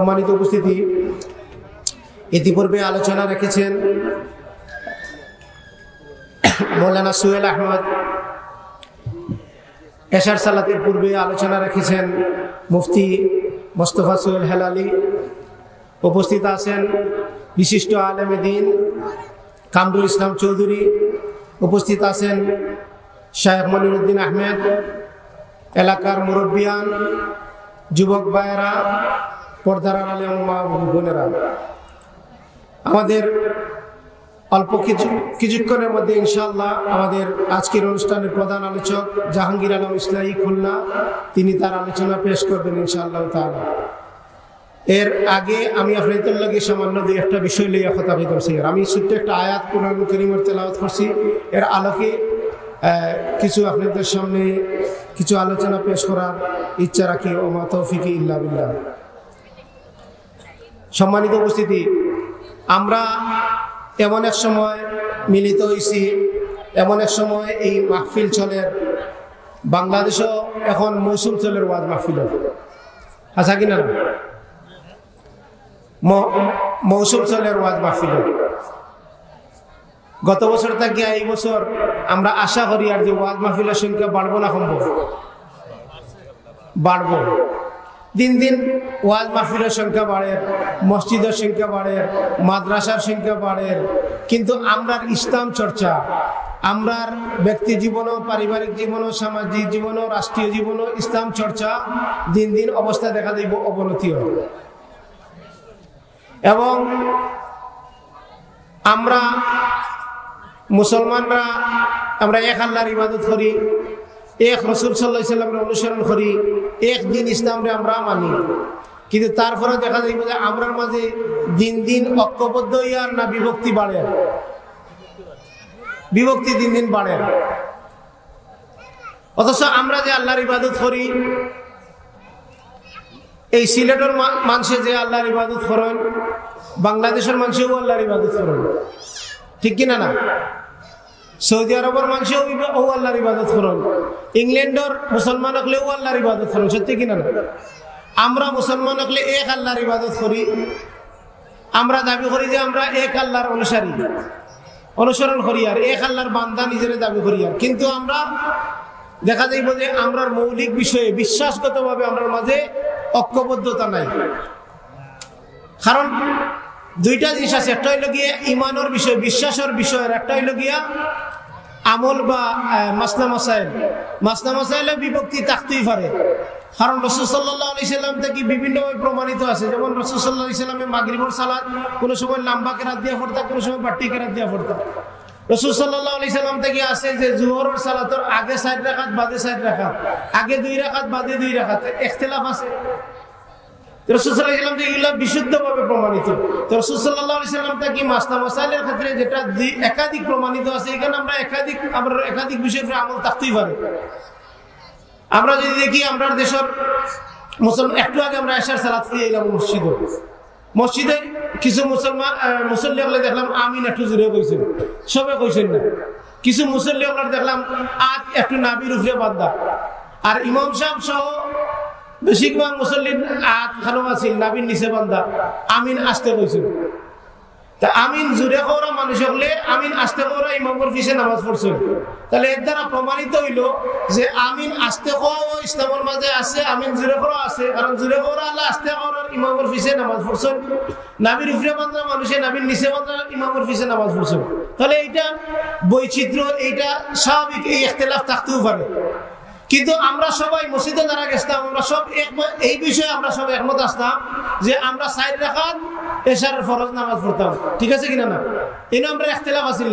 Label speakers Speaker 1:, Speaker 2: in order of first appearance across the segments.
Speaker 1: সম্মানিত উপস্থিতি। ইতিপূর্বে আলোচনা রেখেছেন মৌলানা সুহেল আহমদ। এশার সালাতের পূর্বে আলোচনা রেখেছেন মুফতি মোস্তফা সোহেল হেলালি উপস্থিত আছেন বিশিষ্ট আলেমে দিন কামরুল ইসলাম চৌধুরী। উপস্থিত আছেন শাহেখ মনিরুদ্দিন আহমেদ। এলাকার মুরব্বিয়ান, যুবক ভাইয়েরা পর্দার আলে মা বোনেরা। আমাদের অল্প কিছু কিছুক্ষণের মধ্যে ইনশাল্লাহ আমাদের আজকের অনুষ্ঠানের প্রধান আলোচক জাহাঙ্গীর আলম ইসলাহী খুলনা, তিনি তার আলোচনা পেশ করবেন ইনশাআল্লাহ তালা এর আগে আমি আপনাদেরকে সামান্য দুই একটা বিষয় লইয়া কথা করছি আমি ছোট্ট একটা আয়াত কোরআন করিমের তেলাওয়াত করছি। এর আলোকে কিছু আপনাদের সামনে কিছু আলোচনা পেশ করার ইচ্ছা রাখি ও মা তৌফিকি ইল্লা বিল্লাহ। সম্মানিত উপস্থিতি, আমরা এমন এক সময় মিলিত হয়েছি এমন এক সময় এই মাহফিল চলের, বাংলাদেশও এখন মৌসুম চলের ওয়াজ মাহফিল আচ্ছা কিনা? মৌসুম চলের ওয়াজ মাহফিল গত বছর থেকে এই বছর আমরা আশা করি আর যে ওয়াজ মাহফিলের সংখ্যা বাড়বো না সম্ভব বাড়বো। দিন দিন ওয়াজ মাহফিলের সংখ্যা বাড়ে, মসজিদের সংখ্যা বাড়ে, মাদ্রাসার সংখ্যা বাড়ে। কিন্তু আমরার ইসলাম চর্চা, আমরার ব্যক্তি জীবনও, পারিবারিক জীবনও, সামাজিক জীবনও, রাষ্ট্রীয় জীবনও ইসলাম চর্চা দিন দিন অবস্থা দেখা দিব অবনতি এবং আমরা মুসলমানরা, আমরা এক আল্লাহর ইবাদত করি এক রসুল সাল্লামের অনুসরণ করি, এক দিন ইসলামরে আমরা মানি। কিন্তু তারপরে দেখা যায় যে আমরার মাঝে দিন দিন ঐক্যবদ্ধ ইয়ার না বিভক্তি বাড়ে। বিভক্তি দিন দিন বাড়ে। অথচ আমরা যে আল্লাহর ইবাদত করি, এই সিলেটের মানুষে যে আল্লাহর ইবাদত করেন, বাংলাদেশের মানুষেও আল্লাহর ইবাদত করেন। ঠিক কিনা না? সৌদি আরবের মানুষেও ও আল্লাহর ইবাদত করেন। ইংল্যান্ডের মুসলমান হলেও আল্লাহর ইবাদত করেন, সত্যি কিনা না? আমরা মুসলমান হলে এক আল্লাহর ইবাদত করি। আমরা দাবি করি যে আমরা এক আল্লাহর অনুসারী। অনুসরণ করি আর এক আল্লাহর বান্দা নিজের দাবি করি আর। কিন্তু আমরা দেখা যাইব যে আমরার মৌলিক বিষয়ে বিশ্বাসগতভাবে আমরার মাঝে ঐক্যবদ্ধতা নাই। কারণ দুইটা জিনিস আছে। একটা হইল গিয়ে ইমানের বিষয়, বিশ্বাসের বিষয়ের একটা হইল গিয়া আমল বা মাসনা মাসাইল। মাসনা মাসাইলে বিভক্তি থাকতেই পারে কারণ রসুল সাল্লাহ আলি সাল্লাম থেকে বিভিন্নভাবে প্রমাণিত আছে। যেমন রসুল সাল্লাহ ইসলামের মাগরিবর সালাদ কোনো সময় লাম্বা কেরাত দিয়া ফোরতা কোনো সময় বাট্টি কেরাত দিয়া ফোরতা রসুল সাল্লাহ আলি সাল্লাম থেকে আছে যে জুহরের সালাতর আগে সাইড রাখাত, বাদে সাইড রাখাত। আগে দুই রাখাত, বাদে দুই রাখাত। এখতলাফ আছে। প্রমাণিত। একাধিক প্রমাণিত আছে, এখানে আমরা একাধিক আমল আমরা যদি দেখি, আমরা দেশের মুসলমান একটু আগে আমরা এসার এলাম মসজিদে। মসজিদে কিছু মুসলমান মুসল্লি দেখলাম, আমিন একটু জুড়ে কইছেন। সবে কইছেন না। কিছু মুসল্লি দেখলাম, আজ একটু নাবির উপরে বান্দা আর ইমাম সাহেব সহ বেশিরভাগ মুসল্লির আত খানো আছিল নাবিন নিচে বান্দা আমিন আসতে কইছিল তা আমিন জুড়ে করা মানুষ হলে আমিন আসতে করা ইমামর পিছে নামাজ পড়ছে। তাহলে এর দ্বারা প্রমাণিত হইল যে আমিন আসতে কোয়াও ইসলামের মাঝে আছে, আমিন জুড়ে করা আছে, কারণ জুড়ে করা আল্লাহ আসতে করার ইমামর পিছে নামাজ পড়ছেন নাবির উপরে বান্ধা মানুষে নাবির নিচে বান্ধা ইমামর পিছে নামাজ পড়ছেন তাহলে এইটা বৈচিত্র্য, এইটা স্বাভাবিক, এই এখতলাফ থাকতেও পারে। কিন্তু আমরা সবাই মসজিদে যারা গেছিলাম, আমরা সব এই বিষয়ে আমরা সব একমত আসতাম যে আমরা সাইড রাখাত এসার ফরজ নামাজ পড়তাম। ঠিক আছে কিনা না? এনে আমরা একতলাফ আসিল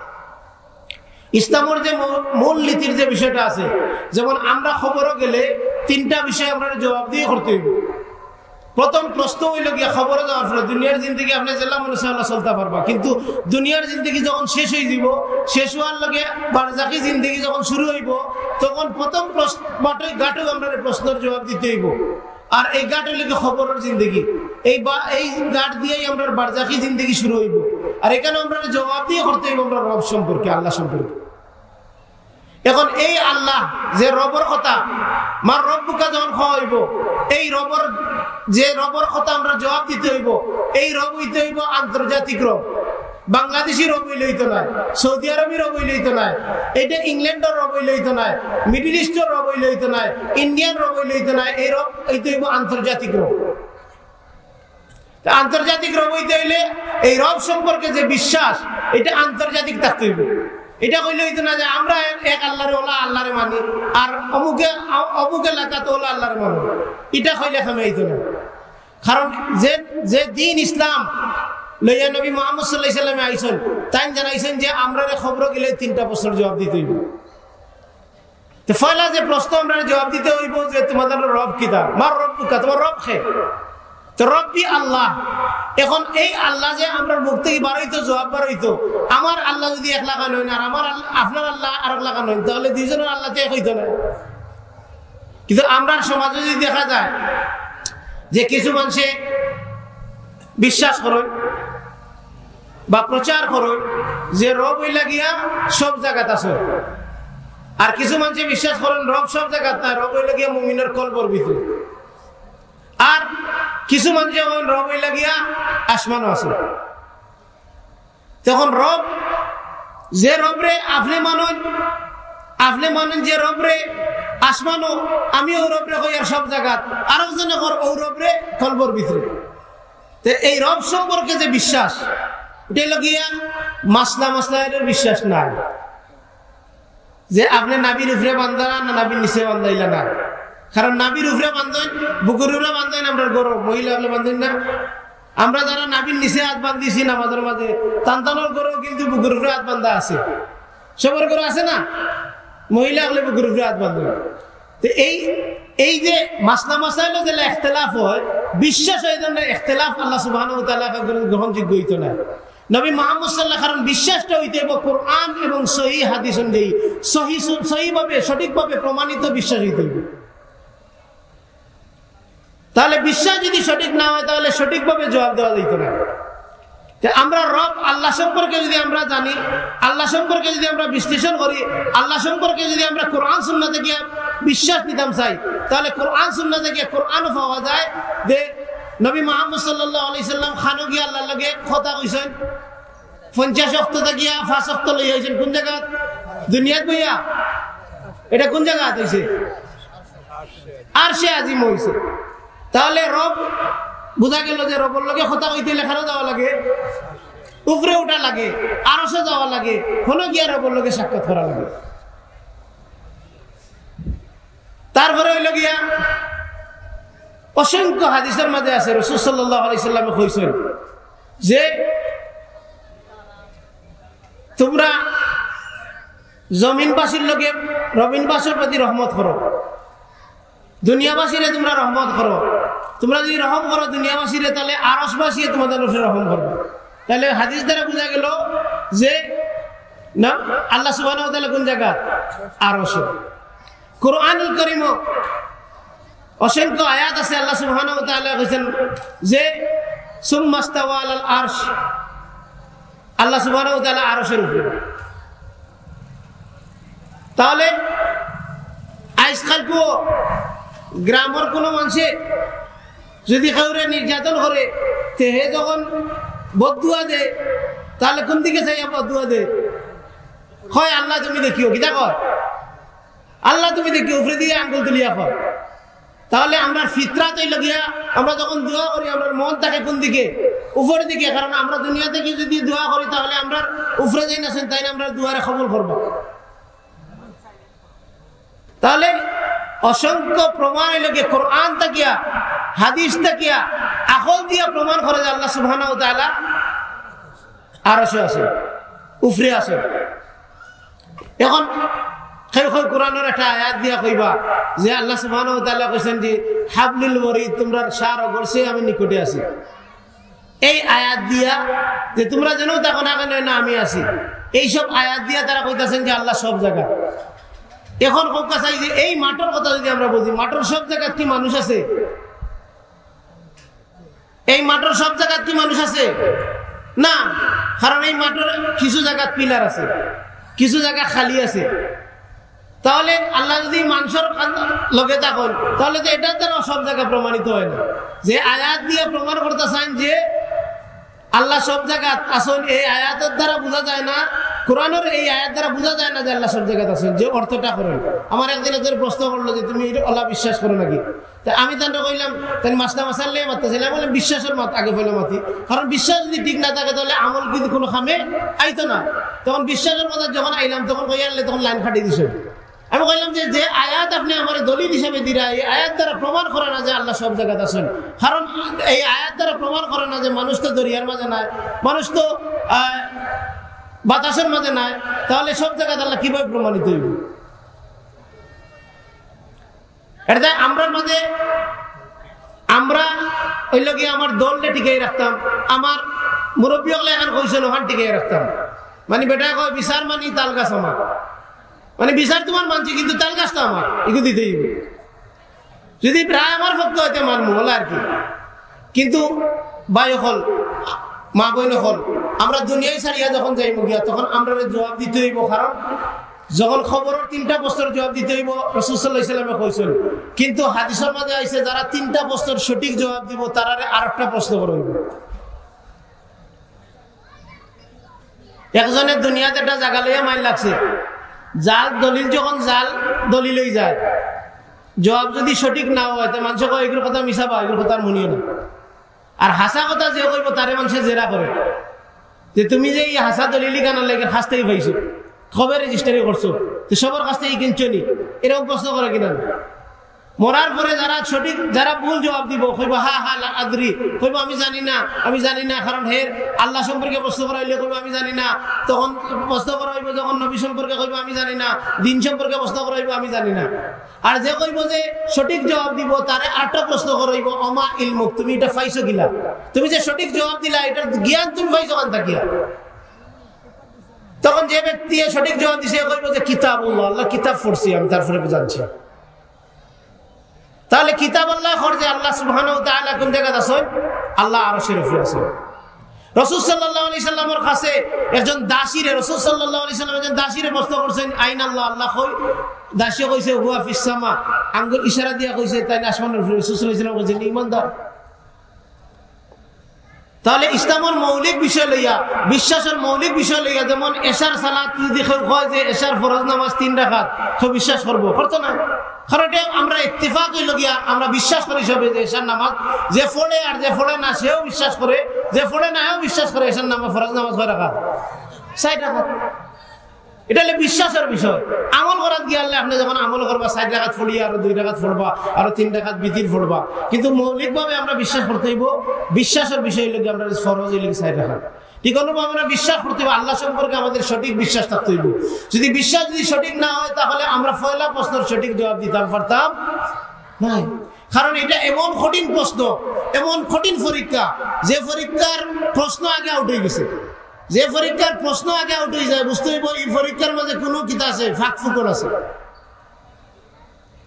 Speaker 1: ইসলামের যে মূল নীতির যে বিষয়টা আছে, যেমন আমরা খবরও গেলে তিনটা বিষয় আমরা জবাব দিয়ে করতে হইব। প্রথম প্রশ্ন হইল গিয়া খবরে যাওয়ার ফলে দুনিয়ার জিন্দগি আপনি জেলা মনুষ্য চলতে পারবা। কিন্তু দুনিয়ার জিন্দগি যখন শেষ হয়ে যাব শেষ হওয়ার লগে বারজাকি জিন্দগি যখন শুরু হইব, তখন প্রথম প্রশ্ন গাটক আমরা প্রশ্নের জবাব দিতে হইব। আর এই গাট হইলে খবরের জিন্দগি। এই বা এই গাট দিয়েই আমরা বারজাকি জিন্দগি শুরু হইব। আর এখানে আমরা জবাব দিয়ে করতে হইব আমরা রব সম্পর্কে, আল্লাহ সম্পর্কে। এখন এই আল্লাহ যে রবর কথা, মার রব বুকা যখন হইব, এই রবর, যে রবর কথা আমরা জবাব দিতে হইব, এই রব হইতে হইব আন্তর্জাতিক রব। বাংলাদেশি রব হইলে হইতো নাই, সৌদি আরবি রব হইলে হইতো নাই এটা ইংল্যান্ডের রব হইলে হইতো নাই, মিডিল ইস্টের রব হইলে হইতো নাই, ইন্ডিয়ান রব হইলে হইতো নাই, এই রব হইতে হইব আন্তর্জাতিক রব। আন্তর্জাতিক রব হইতে হইলে এই রব সম্পর্কে যে বিশ্বাস, এটা আন্তর্জাতিক থাকতে হইব। এটা কইলে হইতো না যে আমরা এক আল্লাহরে ওলা আল্লাহরে মানি, আর অমুকে, অমুক এলাকাতে ওলা আল্লাহরে মানি। এটা কইলে খামে হইতো না? কারণ যে যে দিন ইসলাম লইয়া নবী মোহাম্মদ সাল্লাহ সাল্লামে আইসন তাই জানাইছেন যে আমরা খবর গেলে তিনটা প্রশ্ন জবাব দিতে হইব। তো ফয়লা যে প্রশ্ন আমরা জবাব দিতে হইব যে তোমাদের রব কিতা? মার রব কিতা তোমার রব খে তো রব্বি আল্লাহ। এখন এই আল্লাহ যে আমরা মুখ থেকে বাড়াইতো জবাব বাড়াইতো আমার আল্লাহ যদি এক লাখা নয় আর আমার আপনার আল্লাহ আর এক লাখা নয় তাহলে দুইজনের আল্লাহ তো এক হইতো না। কিন্তু আমরা সমাজে যদি দেখা যায় যে কিছু মানুষে বিশ্বাস করেন বা প্রচার করেন যে রব হইলা গিয়া সব জায়গাত আছে, আর কিছু মানুষে বিশ্বাস করেন রব সব জায়গাত না রব হইলা গিয়া মুমিনের কলবর ভিতরে। আর কিছু মানুষ যখন রব হইলা গিয়া আসমানও আছে। তখন রব, যে রবরে আপনি মানুন আপনি মানুন যে রবরে আসমানও আমি ও রবরে কই আর সব জায়গাত, আরেকজনে কর ও রবরে কলবর ভিতরে। এই রব সম্পর্কে যে বিশ্বাস এটা লগিয়া মাসলা মাসলা এর বিশ্বাস নাই। যে আপনি নাবির উপরে বান্ধা না, নাবির নিচে বান্ধাইলা না। কারণ নাবির উপরে বান্ধন, বুকুর উপরে বান্ধন, আমরা গরম মহিলা হলে বান্ধন না। আমরা যারা নাবির নিচে হাত বান্ধিছি না নামাজের মাঝে, তান্তানোর গরু কিন্তু বুকুর উপরে হাত বান্ধা আছে। সবার গরু আছে না? মহিলা হলে বুকুর উপরে হাত বান্ধন তো এই এই যে মাসলা মাসাইল যে এখতলাফ হয়, বিশ্বাস হয় ধরনের এখতলাফ আল্লাহ সুবাহ গ্রহণযোগ্য হইতো না। নবী মোহাম্মদ সাল্লাহ কারণ বিশ্বাসটা হইতে এবং কোরআন এবং সহি হাদিস অনুযায়ী সহি সহিভাবে, সঠিকভাবে প্রমাণিত বিশ্বাস হইতে হইবে। তাহলে বিশ্বাস যদি সঠিক না হয়, তাহলে সঠিকভাবে জবাব দেওয়া যেত না। আমরা রব, আল্লাহ সম্পর্কে যদি আমরা জানি, আল্লাহ সম্পর্কে যদি আমরা বিশ্লেষণ করি, আল্লাহ সম্পর্কে যদি আমরা কোরআন শূন্য থেকে বিশ্বাস নিতাম চাই, তাহলে কোরআন শূন্য থেকে কোরআনও পাওয়া যায় যে নবী মোহাম্মদ সাল্লাহ আলি সাল্লাম খানো গিয়া আল্লাহ লগে কথা কইছেন। পঞ্চাশ অক্ত গিয়া ফাঁস অক্ত লই হয়েছেন কোন জায়গা দুনিয়াত বইয়া? এটা কোন জায়গা হয়েছে আর সে আজিম হয়েছে তাহলে রব, বোঝা গেল যে রবর লগে কথা কইতে লেখানো যাওয়া লাগে উপরে উঠা লাগে আরও যাওয়া লাগে, হলো গিয়া রবর লগে সাক্ষাৎ করা লাগে। তারপরে হইল গিয়া, অসংখ্য হাদিসের মাঝে আছে, রসুল সাল্লাহ আলাইসাল্লামে কইছেন যে, তোমরা জমিনবাসীর লোকে রবিনবাসীর প্রতি রহমত করো। দুনিয়াবাসীরে তোমরা রহমত করো। তোমরা যদি রহম করো দুনিয়াবাসীরে, তাহলে আরসবাসী তোমাদের উপরে রহম করবে। তাহলে হাদিস দ্বারা বোঝা গেল যে, না, আল্লাহ সুবাহ কোন জায়গা? আরস কোরআনুল করিম অসংখ্য আয়াত আছে, আল্লাহ সুবাহ কৈছেন যে সুম মাস্তাওয়াল আরশ। আল্লাহ সুবাহ আরসের উপরে। তাহলে আজকাল গ্রামের কোনো মানুষে যদি কাউরে নির্যাতন করে হে যখন বদুয়া দে, তাহলে কোন দিকে চাই বদুয়া দে? হয় আল্লাহ তুমি দেখিও, কিতা কয়? আল্লাহ তুমি দেখিও, উপরে দিয়ে আঙ্গুল তুলিয়া কয়। তাহলে আমরা ফিতরা তৈল গিয়া আমরা যখন দোয়া করি, আমরা মন থাকে কোন দিকে? উপরের দিকে, কারণ আমরা দুনিয়া থেকে যদি দোয়া করি, তাহলে আমরা উপরে যাই না তাই আমরা দুয়ারে খবর করব। তাহলে অসংখ্য প্রমাণ লোকে কোরআন তাকিয়া হাদিস তাকিয়া আকল দিয়া প্রমাণ করে যে আল্লাহ সুবাহ আরশে আছে, উফরে আছে। এখন সেই সেই কোরআনের একটা আয়াত দিয়া কইবা যে আল্লাহ কইছেন যে, হাবলুল আমি নিকটে আছি। এই আয়াত দিয়া যে তোমরা যেন তখন আগে না আমি আছি, এইসব আয়াত দিয়া তারা কইতাছেন যে আল্লাহ সব জায়গা। এখন কোকা চাই যে এই মাঠের কথা যদি আমরা বুঝি, মাঠের সব জায়গায় কি মানুষ আছে? এই মাঠের সব জায়গায় কি মানুষ আছে? না, কারণ এই মাঠের কিছু জায়গা পিলার আছে, কিছু জায়গা খালি আছে। তাহলে আল্লাহ যদি মানুষের লগে থাকুন, তাহলে তো এটার দ্বারা সব জায়গা প্রমাণিত হয় না। যে আয়াত দিয়ে প্রমাণ করতে চান যে আল্লাহ সব জায়গা আসুন, এই আয়াতের দ্বারা বোঝা যায় না, কোরআনের এই আয়াত দ্বারা বোঝা যায় না যে আল্লাহ সব জায়গায় আছেন যে অর্থটা করেন। আমার একদিন একজন প্রশ্ন করল যে, তুমি আল্লাহ বিশ্বাস করো নাকি? তা আমি তাহলে কইলাম তাই মাসটা মাসাল্লে মারতেছিলাম বলে বিশ্বাসের মাত, আগে ফেলে মাতি। কারণ বিশ্বাস যদি ঠিক না থাকে, তাহলে আমল কিন্তু কোনো খামে আইতো না। তখন বিশ্বাসের কথা যখন আইলাম, তখন কই আনলে তখন লাইন খাটিয়ে দিছে। আমি কইলাম যে যে আয়াত আপনি আমার দলিল হিসাবে দিরা এই আয়াত দ্বারা প্রমাণ করে না যে আল্লাহ সব জায়গাতে আছেন। কারণ এই আয়াত দ্বারা প্রমাণ করে না যে মানুষ তো দরিয়ার মাঝে নাই, মানুষ তো বাতাসের মাঝে নাই, তাহলে সব জায়গাতে আল্লাহ কীভাবে প্রমাণিত হইব? এটা আমরা মাঝে, আমরা ওই লগে আমার দলটা টিকে রাখতাম, আমার মুরব্বী এখন কইছিল ওখান টিকে রাখতাম। মানে বেটা কয়, বিচার মানি তাল গাছ আমার। মানে বিচার তোমার মানছি, কিন্তু তাল গাছটা আমার এগুলো দিতেই যদি প্রায় আমার ভক্ত হইতে মানবো বলে আর কি। কিন্তু বায়ু হল, মা বইন হল, আমরা দুনিয়ায় ছাড়িয়া যখন যাইব গিয়া, তখন আমরা জবাব দিতে হইব, কারণ যখন খবরের তিনটা বস্তর জবাব দিতে হইব রসুল্লাহ ইসলামে কইছিল কিন্তু হাদিসের মাঝে আইসে যারা তিনটা বস্তর সঠিক জবাব দিব, তারা আর একটা প্রশ্ন করে হইব। একজনের দুনিয়াতে একটা জায়গা লইয়া মাইল লাগছে জাল, দলিল যখন জাল, দলিলই যায়। জবাব যদি সঠিক না হয়, তো মানুষ কয় এগুলোর কথা মিশাবা এগুলোর কথা মনিও না আর হাসা কথা যে কইব, তারে মানুষে জেরা করে। যে তুমি যে এই হাসা, দলিলি কানার লাগে হাসতেই পাইছো কবে রেজিস্টারি করছ, তো সবার কাছ থেকে কিনছো নি? এরকম প্রশ্ন করে কিনা? মরার পরে যারা সঠিক, যারা ভুল জবাব দিব, কইব, হা হা আদরি। কইব, আমি জানি না, আমি জানি না। কারণ হের আল্লাহ সম্পর্কে প্রশ্ন করা হইলে কইব, আমি জানি না। তখন প্রশ্ন করা হইব যখন নবী সম্পর্কে কইব, আমি জানি না। দিন সম্পর্কে প্রশ্ন করা হইব আমি জানি না। আর যে কইব যে সঠিক জবাব দিব, তারে আটটা প্রশ্ন করা হইব অমা ইলমুক, তুমি এটা পাইছো কিলা তুমি যে সঠিক জবাব দিলা, এটার জ্ঞান তুমি পাইছো কান থাকিয়া তখন যে ব্যক্তি সঠিক জবাব দিছে কইব যে কিতাব আল্লাহ কিতাব পড়ছি, আমি তারপরে জানছি তাহলে কিতাব আল্লাহ খরচে আল্লাহ সুবহান কোন জায়গায় আসেন আল্লাহ আরও শরীফে আসেন রসুল সাল্লাহ আলি কাছে একজন দাসিরে রসুল সাল্লাহ আলি সাল্লাম একজন আইন আল্লাহ আল্লাহ ইশারা দিয়া তাই তাহলে ইসলামের মৌলিক বিষয় লইয়া, বিশ্বাসের মৌলিক বিষয় লইয়া যেমন এসার সালাত যদি কয় যে এশার ফরজ নামাজ তিন রাখাত কেউ বিশ্বাস করব। করতো না? আমরা ইত্তেফাক হইল আমরা বিশ্বাস করি সবে যে এশার নামাজ, যে ফোড়ে আর যে ফোড়ে না, সেও বিশ্বাস করে, যে ফোড়ে না বিশ্বাস করে এশার নামাজ ফরজ নামাজ কয় রাখাত সাইড রাখাত এটা হলে বিশ্বাসের বিষয়। আমল করার গিয়ে আল্লাহ আপনি যখন আমল করবা ষাট টাকাত ফড়িয়া আরও দুই টাকাত ফোড়বা আরও তিন টাকাত বিতির ফোড়বা কিন্তু মৌলিকভাবে আমরা বিশ্বাস করতে হইব, বিশ্বাসের বিষয় হইলে আমরা ফরজ হইলে ষাট টাকা ঠিক অনুভাবে আমরা বিশ্বাস করতে হবে আল্লাহ সম্পর্কে আমাদের সঠিক বিশ্বাস থাকতে হইব। যদি বিশ্বাস যদি সঠিক না হয়, তাহলে আমরা পয়লা প্রশ্নের সঠিক জবাব দিতাম পারতাম নাই। কারণ এটা এমন কঠিন প্রশ্ন, এমন কঠিন পরীক্ষা, যে পরীক্ষার প্রশ্ন আগে হয়ে গেছে। যে পরীক্ষার প্রশ্ন আগে আউট হয়ে যায়, বুঝতে হইব এই পরীক্ষার মাঝে কোনো কিতা আছে, ফাঁক ফুকর আছে।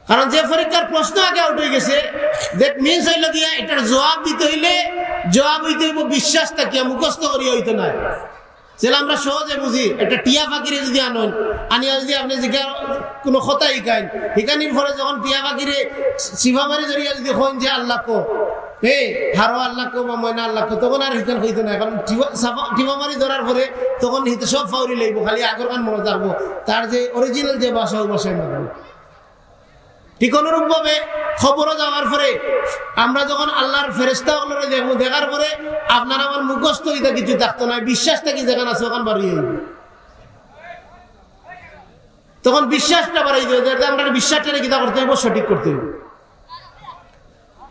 Speaker 1: কারণ যে পরীক্ষার প্রশ্ন আগে আউট হয়ে গেছে দ্যাট মিনস হইল দিয়া এটার জবাব দিতে হইলে, জবাব হইতে হইব বিশ্বাস থাকিয়া, মুখস্থ করিয়া হইতে নাই। সেটা আমরা সহজে বুঝি, একটা টিয়া ফাঁকিরে যদি আনন, আনিয়া যদি আপনি জিজ্ঞাসা কোনো কথা শিখাইন শিখানির পরে যখন টিয়া ফাঁকিরে শিভামারি জড়িয়া যদি হন যে আল্লাহ কো তখন যে যে আমরা যখন আল্লাহর ফেরেস্তা দেখব, দেখার পরে আপনার আমার মুখস্থ হইতে কিছু থাকতো না বিশ্বাসটা কি যেখানে আছে ওখানে বাড়িয়ে তখন বিশ্বাসটা বাড়াই দেবে আমরা বিশ্বাসটা কিতা করতে হইব, সঠিক করতে হইব।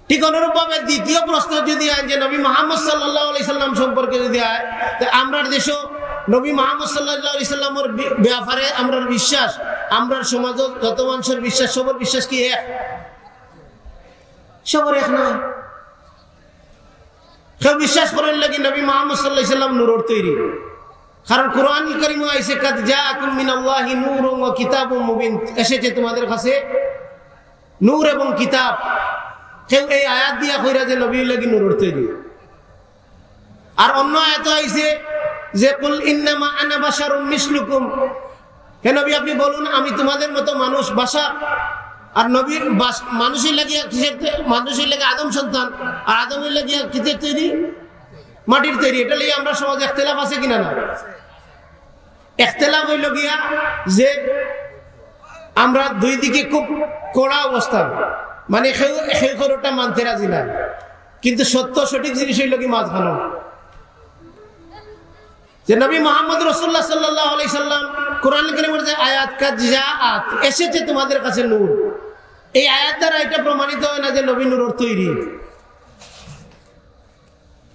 Speaker 1: ঠিক অনুরূপ ভাবে দ্বিতীয় প্রশ্ন যদি আয় যে নবী মোহাম্মদ সাল্লাহ সাল্লাম সম্পর্কে যদি আয় আমরা দেশ নবী মোহাম্মদ সাল্লাহ সাল্লামের ব্যাপারে আমরা বিশ্বাস আমরা সমাজ যত মানুষের বিশ্বাস সবার বিশ্বাস কি এক? সবার এক নয়। কেউ বিশ্বাস করেন লাগি নবী মোহাম্মদ সাল্লাহ সাল্লাম নুরোর তৈরি। কারণ কোরআন করিম আইসে কাদ যা আকুম মিনাল্লাহি নূর ও কিতাব মুবিন। এসেছে তোমাদের কাছে নূর এবং কিতাব। কেউ এই আয়াত দিয়া কইরা যে লাগি নুরোর তৈরি আর অন্য আয়াত আইসে যে, কুল ইন্নামা আনা বাশারুম মিসলুকুম। হে নবী, আপনি বলুন, আমি তোমাদের মতো মানুষ বাসার আর নবীর মানুষের লাগিয়া কিসের মানুষের লাগে আদম সন্তান, আর আদমের লাগিয়া কিসের তৈরি? মাটির তৈরি। এটা লিয়ে আমরা সমাজ একতেলাফ আছে কিনা না? একতেলাফ হইল গিয়া যে, আমরা দুই দিকে খুব কড়া অবস্থান মানে সেই খরটা মানতে রাজি নাই কিন্তু সত্য সঠিক জিনিস হইল কি মাছ খানো যে নবী মোহাম্মদ রসুল্লাহ সাল্লাহ সাল্লাম কোরআন করিমের যে আয়াত কাজ আত এসেছে তোমাদের কাছে নূর। এই আয়াত দ্বারা এটা প্রমাণিত হয় না যে নবী নূর তৈরি।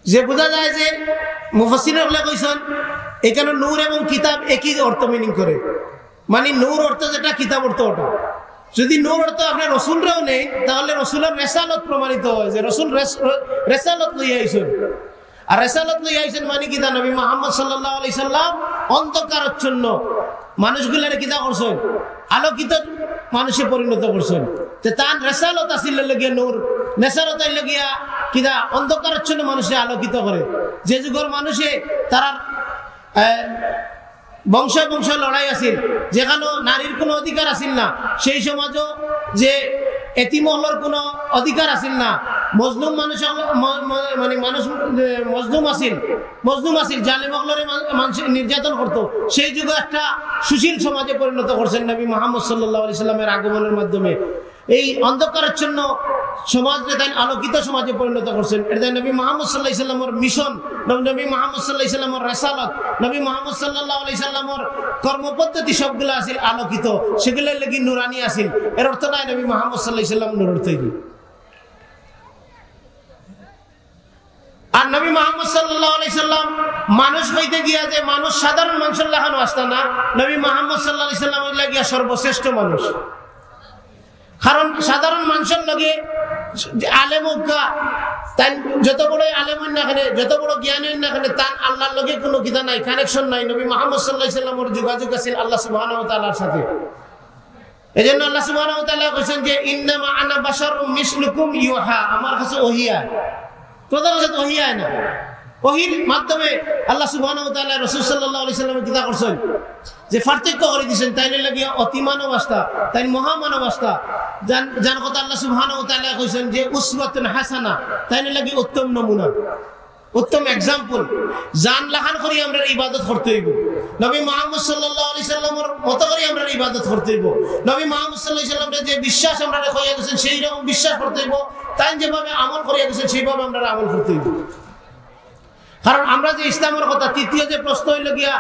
Speaker 1: যে বোঝা যায় যে মুফাসির কইসন এখানে নূর এবং কিতাব একই অর্থ মিনিং করে। মানে নূর অর্থ যেটা, কিতাব অর্থ ওটা। যদি নূর অর্থ আপনার রসুলরাও নেই, তাহলে রসুলের রেসালত প্রমাণিত হয় যে রসুল রেসালত লইয়া আইসন আর রেসালত লইয়া আইসেন মানে কিতা নবী মোহাম্মদ সাল্লাহ আলি সাল্লাম অন্ধকারচ্ছন্ন মানুষগুলার কিতা করছেন? আলোকিত মানুষে পরিণত করছেন। তার রেসালত আসিল লগিয়া নূর নেশারত লগিয়া কিনা অন্ধকারচ্ছন্ন মানুষে আলোকিত করে। যে যুগের মানুষে তারা বংশ বংশ লড়াই আছিল। যেখানে নারীর কোনো অধিকার আছিল না। সেই সমাজও যে এতিমহলর কোনো অধিকার আছিল না। মজলুম মানুষ মানে মানুষ মজলুম আছিল। মজলুম আছিল জালেমহলরে মানুষ নির্যাতন করতো সেই যুগে একটা সুশীল সমাজে পরিণত করছেন নবী মোহাম্মদ সাল্লাহ আলি সাল্লামের আগমনের মাধ্যমে। এই অন্ধকারাচ্ছন্ন সমাজ তাই আলোকিত সমাজে পরিণত করছেন। এটা নবী মোহাম্মদ সাল্লাহ সাল্লামর মিশন নবী মোহাম্মদ সাল্লাহ সাল্লামর রেসালত, নবী মোহাম্মদ সাল্লাহ আলি সাল্লামর কর্মপদ্ধতি সবগুলো আছিল আলোকিত, সেগুলোর লেগে নুরানি আছিল। এর অর্থ নাই নবী মোহাম্মদ সাল্লাহ সাল্লাম নুরর তৈরি। আর নবী মোহাম্মদ সাল্লাহ আলি সাল্লাম মানুষ হইতে গিয়া যে মানুষ সাধারণ মানুষের লেখানো আসত না, নবী মোহাম্মদ সাল্লাহ সাল্লাম লাগিয়া সর্বশ্রেষ্ঠ মানুষ। কারণ সাধারণ মানুষের লগে আলেম তাই যত বড় আলেম না খানে যত বড় জ্ঞান না খানে তার আল্লাহর লগে কোনো গীতা নাই কানেকশন নাই। নবী মোহাম্মদ সাল্লাহ যোগাযোগ আছে আল্লাহ সুবাহ সাথে। যে আমার কাছে ওহিয়া প্রধান কাছে ওহিয়া না। ওহির মাধ্যমে আল্লাহ সুবাহ রসুল সাল্লাহ আলি কিতা করছেন। যে পার্থক্য করে দিচ্ছেন তাই লাগিয়া অতি মানবাস্তা তাই মহামানবাস্তা যার কথা আল্লাহ সুবহান কইছেন যে উসওয়াতুন হাসানা তাই লাগি উত্তম নমুনা। উত্তম এক্সাম্পল জান লাহান করি আমরা ইবাদত করতে হইব। নবী মোহাম্মদ সাল্লাহ আলি সাল্লামের মতো করে আমরা ইবাদত করতে হইব। নবী মোহাম্মদ সাল্লাহ যে বিশ্বাস আমরা কইয়া গেছেন, সেই রকম বিশ্বাস করতে হইব। তাই যেভাবে আমল করিয়া গেছেন, সেইভাবে আমরা আমল করতে হইব। কারণ আমরা যে ইসলামের কথা, তৃতীয় যে প্রশ্ন হইল গিয়া,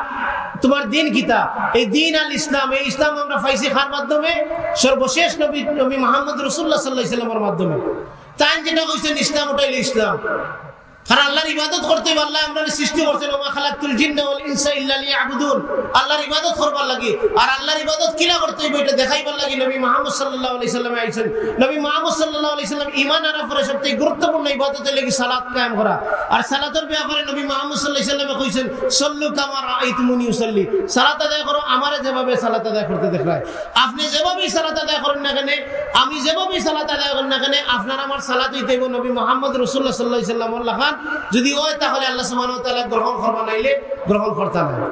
Speaker 1: তোমার দিন গীতা এই দিন আল ইসলাম, এই ইসলাম আমরা ফাইসি খার মাধ্যমে? সর্বশেষ নবী নবী মোহাম্মদ রসুল্লাহ সাল্লাহ ইসলামের মাধ্যমে। তাই যেটা কইছেন, ইসলাম ওটাই ইসলাম। আর ইবাদত আল্লাহ সৃষ্টি ইবাদত লাগি। ইবাদত নবী নবী গুরুত্বপূর্ণ সালাত কায়েম করা। আর সালাতের ব্যাপারে নবী মুহাম্মদ কইছেন, সল্লু কামা রাআইতুমুনি সালাত আদায় করো, আমারে যেভাবে সালাত আদায় করতে দেখায়। আপনি যেভাবে সালাত আদায় করেন না কেন, আমি যেভাবে সালাত আদায় করেন না কেন, আপনার আমার সালাত হইতে নবী মুহাম্মদ রাসূলুল্লাহ সাল্লাল্লাহু আলাইহি সাল্লাম লাখান। যদি হয় তাহলে আল্লাহ সুমান গ্রহণ করবা নাইলে গ্রহণ করতাম। না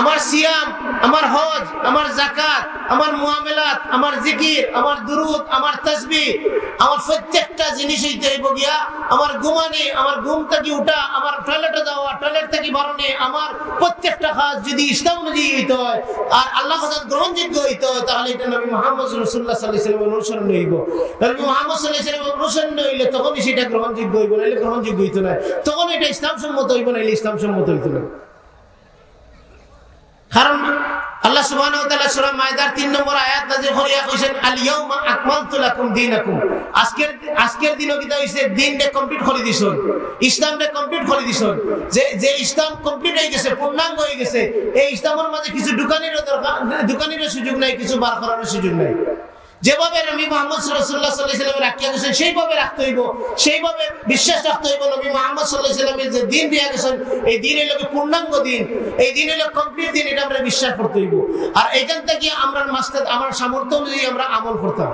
Speaker 1: আমার সিয়াম, আমার হজ, আমার জাকাত আমার মুআমেলাত, আমার জিকির, আমার দুরুদ, আমার তাসবিহ আমার প্রত্যেকটা জিনিস হইব গিয়া আমার ঘুমানি, আমার ঘুম থেকে উঠা, আমার টয়লেটে যাওয়া টয়লেট থেকে বারণে আমার প্রত্যেকটা কাজ যদি ইসলাম অনুযায়ী হইতে হয়, আর আল্লাহ কথা গ্রহণযোগ্য হইতে হয়, তাহলে এটা নবী মোহাম্মদ রসুল্লাহ সাল্লাহ অনুসরণ হইব। নবী মোহাম্মদ সাল্লাহ অনুসরণ হইলে তখনই সেটা গ্রহণযোগ্য হইব নাহলে গ্রহণযোগ্য হইতো না। তখন এটা ইসলাম সম্মত হইব নাহলে ইসলাম সম্মত হইতো না। কারণ আল্লাহ সুবহানাহু ওয়া তাআলা সূরা মায়দার 3 নম্বর আয়াত নাযিল করিয়া কইছেন আল ইয়াউমা আকমালতু লাকুম দীনাকুম। আজকের আজকের দিনও কিতা হইছে, দিনটা কমপ্লিট করে দিছুন, ইসলামটা কমপ্লিট করে দিছুন। যে যে ইসলাম কমপ্লিট হয়ে গেছে, পূর্ণাঙ্গ হয়ে গেছে, এই ইসলামের মাঝে কিছু দোকানিরও দরকার, দোকানিরও সুযোগ নাই, কিছু বার করারও সুযোগ নাই। যেভাবে নবী মোহাম্মদ সাল্লাহ সাল্লামের রাখিয়া গেছেন সেইভাবে রাখতে হইব। সেইভাবে বিশ্বাস রাখতে হইব নবী মোহাম্মদ সাল্লাহ সাল্লামের যে দিন দিয়া গেছেন, এই দিন হইল পূর্ণাঙ্গ দিন। এই দিন হইল কমপ্লিট দিন, এটা আমরা বিশ্বাস করতে হইব। আর এখান থেকে আমরা মাস্টার, আমার সামর্থ্য অনুযায়ী আমরা আমল করতাম।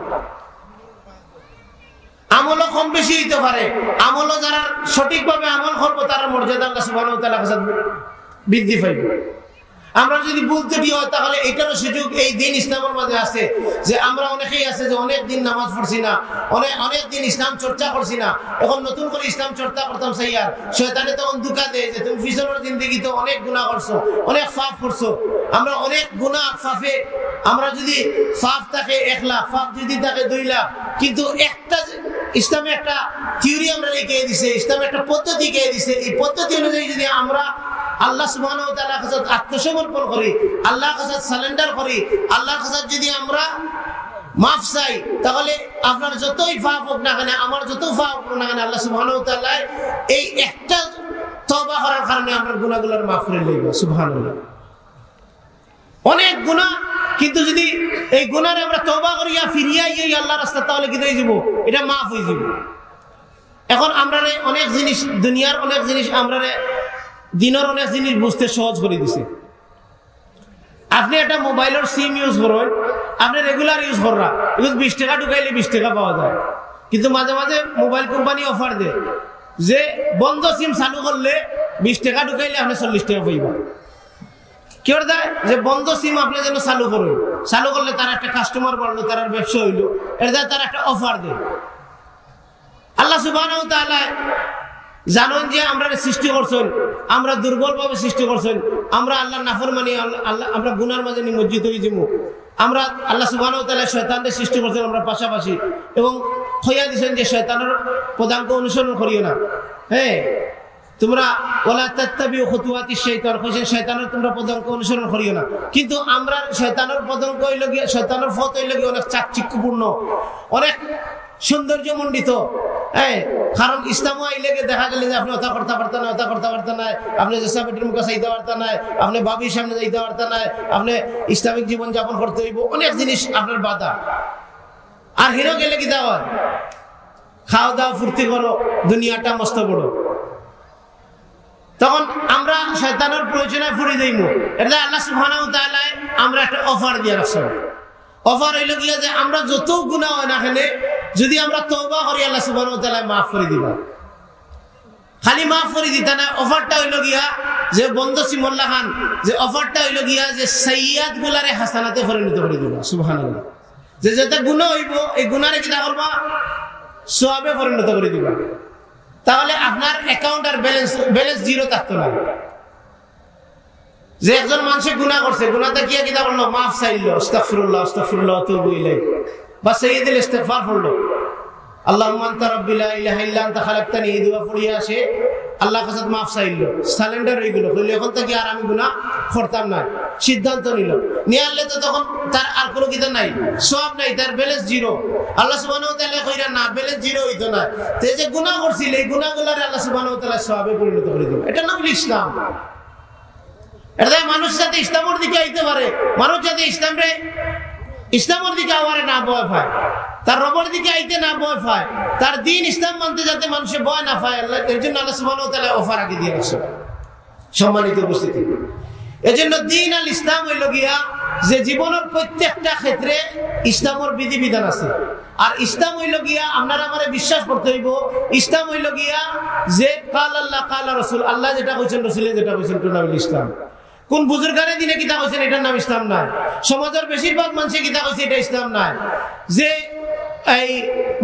Speaker 1: আমলও কম বেশি হইতে পারে। আমলও যারা সঠিকভাবে আমল করব, তারা মর্যাদা আল্লাহ ওয়া বৃদ্ধি পাইবে। আমরা যদি বলতে হয়, তাহলে এটারও সুযোগ এই দিন ইসলামের মাঝে আছে। যে আমরা অনেকেই আছে যে অনেক দিন নামাজ পড়ছি না, অনেক অনেক দিন ইসলাম চর্চা করছি না। এখন নতুন করে ইসলাম চর্চা করতাম সেই আর শয়তানে তখন দুকা দেয় যে তুমি ফিসলের জিন্দগি তো অনেক গুণা করছ, অনেক ফাফ করছ। আমরা অনেক গুণা ফাফে আমরা যদি ফাফ থাকে এক লাখ ফাফ যদি থাকে দুই লাখ, কিন্তু একটা ইসলামে একটা থিওরি আমরা রেখে দিছে, ইসলামে একটা পদ্ধতি কে দিছে। এই পদ্ধতি অনুযায়ী যদি আমরা আল্লাহ ওয়া আত্মসমর্পণ করি, আল্লাহর কাছে সারেন্ডার করি, আল্লাহর কাছে যদি আমরা মাফ চাই, তাহলে আপনার যতই ফাপ হোক না কেন, আমার যত ফাপ হোক না কেন, আল্লাহ তাআলা এই একটা তওবা করার কারণে আমরা গুনাহগুলোর মাফ করে লইব, সুবহানাল্লাহ। অনেক গুণা কিন্তু যদি এই গুনারে আমরা তওবা করিয়া ফিরিয়া এই আল্লাহর রাস্তা, তাহলে কি হয়ে যাব? এটা মাফ হয়ে যাব। এখন আমরা অনেক জিনিস, দুনিয়ার অনেক জিনিস আমরা দিনের অনেক জিনিস বুঝতে সহজ করে দিছে। আপনি একটা মোবাইলের সিম ইউজ করেন আপনি রেগুলার ইউজ করা ইউজ বিশ টাকা ঢুকাইলে বিশ টাকা পাওয়া যায়। কিন্তু মাঝে মাঝে মোবাইল কোম্পানি অফার দেয় যে, বন্ধ সিম চালু করলে বিশ টাকা ঢুকাইলে আপনি চল্লিশ টাকা পাইবা কেউ দেয়? যে বন্ধ সিম আপনি যেন চালু করুন। চালু করলে তার একটা কাস্টমার বাড়লো, তার ব্যবসা হইল। এটা তার একটা অফার দেয়। আল্লাহ সুবাহ জানেন যে আমরা সৃষ্টি করছেন, আমরা দুর্বল ভাবে সৃষ্টি করছেন, আমরা আল্লাহ নাফর মানি আল্লাহ, আমরা গুনার মাঝে নিমজ্জিত হয়ে যাব। আমরা আল্লাহ সুবাহ শয়তানদের সৃষ্টি করছেন আমরা পাশাপাশি। এবং খয়া দিচ্ছেন যে শয়তানের পদাঙ্ক অনুসরণ করিও না। হ্যাঁ তোমরা তোমরা অনুসরণ না। কিন্তু আমরা হইল গিয়ে হইল অনেক চাকচিক্যপূর্ণ। অনেক সৌন্দর্য মণ্ডিত হ্যাঁ কারণ ইসলামও আইলে দেখা গেলে যে আপনি ওটা করতে পারতেন ওটা করতে পারতেন না আপনি জেসা বেটির মুখে চাইতে পারতেন না আপনি বাবির সামনে যাইতে পারতেন না আপনি ইসলামিক জীবন যাপন করতে হইব, অনেক জিনিস আপনার বাধা। আর হিরো গেলে কি দেওয়া খাওয়া দাওয়া, ফুর্তি করো, দুনিয়াটা মস্ত বড়। তখন আমরা শয়তানের প্রয়োজনে ফুরি যাইব এটা আল্লাহ তাআলা আমরা একটা অফার দিয়ে রাখছি। অফার হইল গিয়া যে আমরা যত গুণা হয় না খেলে যদি আমরা তৌবা করি, আল্লাহ তাআলা মাফ করে দিবা। খালি মাফ করে দিতা না, অফারটা হইল গিয়া যে বন্ধ সিমল্লা খান, যে অফারটা হইল গিয়া যে সাইয়াদ গুলারে হাসানাতে পরিণত করে দিবা, সুবহানাল্লাহ। যে যত গুণ হইব, এই গুণারে কিনা করবা, সোয়াবে পরিণত করে দিবা। তাহলে আপনার অ্যাকাউন্ট আর ব্যালেন্স ব্যালেন্স জিরো থাকতো না। যে একজন মানুষের গুণা করছে গুণাতে কি কিনা করল? মাফ চাইল, আস্তাগফিরুল্লাহ আস্তাগফিরুল্লাহ তুবু ইলাইক। বা সাইয়্যিদুল ইস্তিগফার পড়ল। আল্লাহুম্মা আনতা রাব্বি লা ইলাহা ইল্লা আনতা খালাকতানি, এই দোয়া পড়িয়া আসে আল্লাহ কাছে মাফ চাইল। এখন আমি সিদ্ধান্ত নিল। তো কোনো কিতা নাই নাই আল্লাহ না না। তে যে এই আল্লাহ দিল। নাম এটা মানুষ যাতে ইসলামের দিকে আইতে পারে, মানুষ যাতে ইসলামরে, ইসলামের দিকে আওয়ারে না বয় পায়, তার রবর দিকে আইতে না বয় পায়, তার দিন ইসলাম মানতে যাতে মানুষে বয় না পায়, আল্লাহ এর জন্য আল্লাহ সুবহানাহু ওয়া তাআলা অফার আগে দিয়ে রাখছে সম্মানিত উপস্থিতি। এজন্য দিন আল ইসলাম হইল গিয়া যে জীবনের প্রত্যেকটা ক্ষেত্রে ইসলামের বিধিবিধান আছে। আর ইসলাম হইল গিয়া, আপনার আমার বিশ্বাস করতে হইব, ইসলাম হইল গিয়া যে কাল আল্লাহ, কাল রসুল, আল্লাহ যেটা কইছেন রসুলে যেটা কইছেন টুনাবিল ইসলাম। কোন বুজুর্গারে দিনে কিতা কইছেন এটার নাম ইসলাম নাই। সমাজের বেশিরভাগ মানুষে কিতা কইছে এটা ইসলাম নাই। যে এই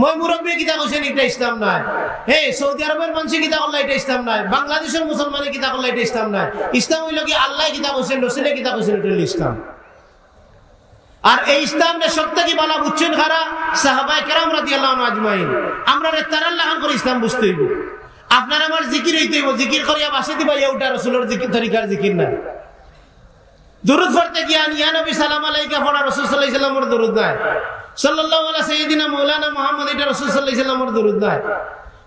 Speaker 1: মই মুরব্বী কিতা কইছেন এটা ইসলাম নাই। হে, সৌদি আরবের মানুষে কিতা করলে এটা ইসলাম নাই। বাংলাদেশের মুসলমানে কিতা করলে এটা ইসলাম নাই। ইসলাম হইল কি আল্লাহ কিতা কইছেন রসুলে কিতা কইছেন এটা ইসলাম। আর এই ইসলামটা সত্য কি বলা বুঝছেন খারা? সাহাবাই কেরাম রাদি আল্লাহ আজমাইন। আমরা তারাল্লাহ করে ইসলাম বুঝতে হইব। আপনার আমার জিকির হইতে হইব, জিকির করিয়া বাসে দিবা ইয়া রসুলের জিকির, তরিকার জিকির নাই। দুরুদ পড়তে গিয়া ইয়া নবী, সালাম আলাইকা, পড়া রসুল ইসলামের দুরুদ নাই। সাল্লাহ আলা সঈদিনা মৌলানা মোহাম্মদ, এটা রসুল ইসলামের দুরুদ নাই।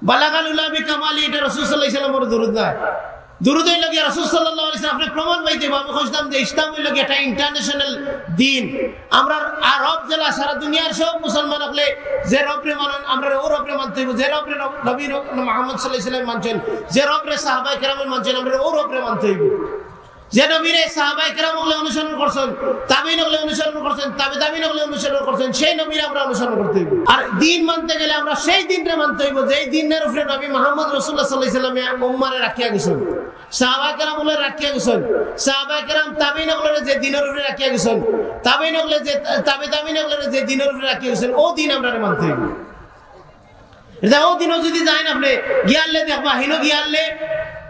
Speaker 1: বালাগাল উলাবি কামালি, এটা রসুল ইসলামের দুরুদ নাই। যে ইসলাম একটা ইন্টারন্যাশনাল দিন। আমরা আরব সারা দুনিয়ার সব আমরা মানছেন, যে রবরে সাহাবাই কেরামের মানছেন, আমরা ও রবরে মানতে হইব। যে নবীরে সাহাবাই অনুসরণ করছেন, তাবিন হলে অনুসরণ করছেন, তাবে তাবিন হলে অনুসরণ করছেন, সেই নবীর আমরা অনুসরণ করতে আর দিন মানতে গেলে আমরা সেই দিনটা মানতে হইব যেই দিনের উপরে নবী মোহাম্মদ রসুল্লাহ সাল্লাহ উম্মারে রাখিয়া গেছেন। যে যে, তাবে যে ও দিন মানতে ও যদি যাই না দেখবা, হিনো গিয়ারলে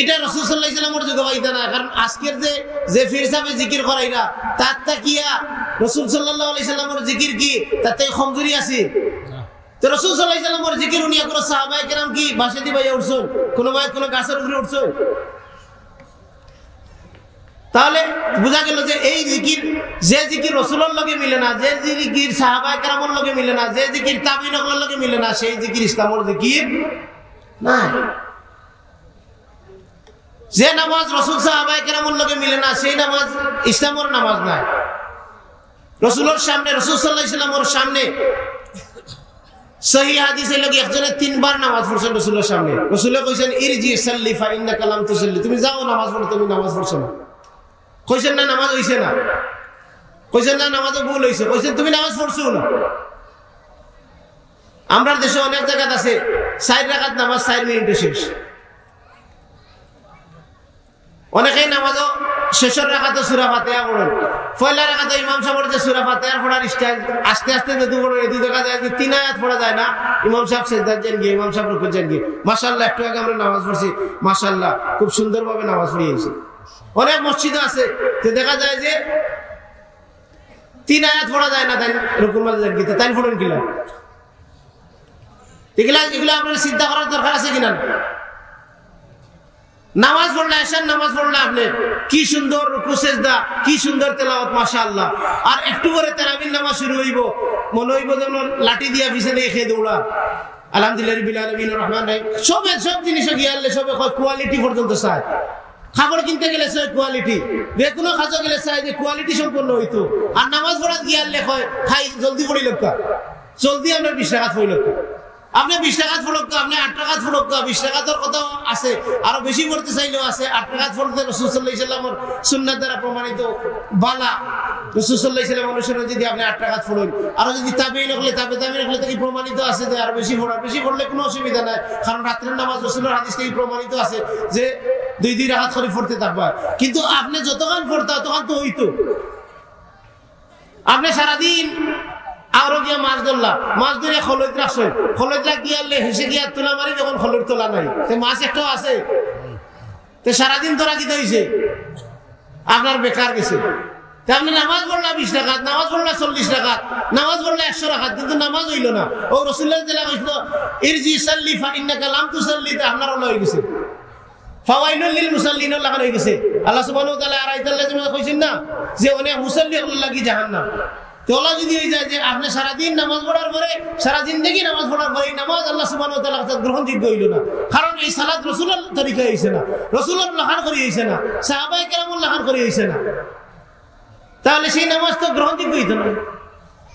Speaker 1: এটা রসুল্লাহ যুগে না, কারণ আজকের যে যে ফির সাহেব জিকির করাই না, তার তা কিয়া রসুল সাল্লাহ জিকির কি? তাতে কমজোরি আছে। তো রসুল ইসলামের জিকির সাহাবাই কেরাম কি? বাসে উঠছেন। কোনো ভাই কোনো গাছের উপরে তাহলে বোঝা গেল যে এই জিকির, যে জিকির রসুলের লগে মিলে না, যে জিকির সাহাবাই লগে মিলে না, যে জিকির তাবিনগলের লগে মিলে না, সেই জিকির ইসলামের জিকির না যে নামাজ রসুল সাহাবাই মিলে না, সেই নামাজ ইসলামের নামাজ নাই রসুলের সামনে, রসুল সাল্লাহ ইসলামের সামনে একজনে নামাজ সামনে। তুমি যাও নামাজ তুমি নামাজ না। নামাজ না। না ভুল তুমি নামাজ আমরা দেশে অনেক জায়গাত আছে, চার রাখাত নামাজ চার মিনিটে শেষ। অনেকেই নামাজও শেষের রাখাতে সুরা ফাতেহা পড়েন। পয়লা রাখাতে ইমাম সাহেবের যে সুরা স্টাইল আস্তে আস্তে দেখা যায় যে তিন আয়াত পড়া যায় না, ইমাম সাহেব সেজদার যান গিয়ে, ইমাম সাহেব যান গিয়ে। মাসাল্লাহ একটু আগে আমরা নামাজ পড়ছি। মাসাল্লাহ খুব সুন্দরভাবে নামাজ পড়িয়েছি। অনেক মসজিদ আছে যে দেখা যায় যে তিন আয়াত পড়া যায় না, তাই রুকুর মাঝে যান গিয়ে। তাই পড়েন কিলা এগুলা এগুলো আপনার চিন্তা করার দরকার আছে কিনা? নামাজ পড়লে নামাজ পড়লে আপনি। কি সুন্দর দা কি সুন্দর তেলাওয়াত মাসা আল্লাহ আর একটু পরে তেরাবিন নামাজ শুরু হইব। মনে হইব যেন লাঠি দিয়া পিছে দিয়ে খেয়ে দৌড়া। আলহামদুলিল্লাহ সবে গিয়ালে চায়। কিনতে গেলে খাজা গেলে চাই যে সম্পন্ন নামাজ হয়, খাই, জলদি পড়ি লোক জলদি আমরা বিশ টাকা পড়ি লোক আপনি বিশ টাকা ফলক আপনি আট টাকা ফলক বিশ টাকা তোর কথা আছে। আরও বেশি পড়তে চাইলেও আছে। আট টাকা ফলতে রসুল্লাহ সুন্নার দ্বারা প্রমাণিত বালা। যদি আপনি যদি প্রমাণিত আছে কোনো অসুবিধা নাই। প্রমাণিত আছে যে দুই কিন্তু আপনি যতক্ষণ ফোড়তা ততক্ষণ তো হইতো। আপনি সারাদিন আরও গিয়া মাছ ধরলাম মাছ ধরে খলৈত রাখছেন খলৈত রাখ হেসে গিয়া তোলা মারি, যখন খলৈর তোলা নাই। মাছ একটাও আছে। তো সারাদিন তোরা দিতে হয়েছে আপনার বেকার গেছে। আপনি নামাজ পড়লা বিশ টাকা নামাজ পড়লা চল্লিশ টাকা নামাজ পড়লা একশো টাকা কিন্তু নামাজ হইল না। ও সাল্লি কালাম তু সাল্লিতে আপনার হয়ে গেছে। লাগানো হয়ে গেছে। আল্লাহ না যে অনেক মুসাল্লি লাগি জাহান্নাম। তাহলে সেই নামাজ তো গ্রহণযোগ্য হইত না।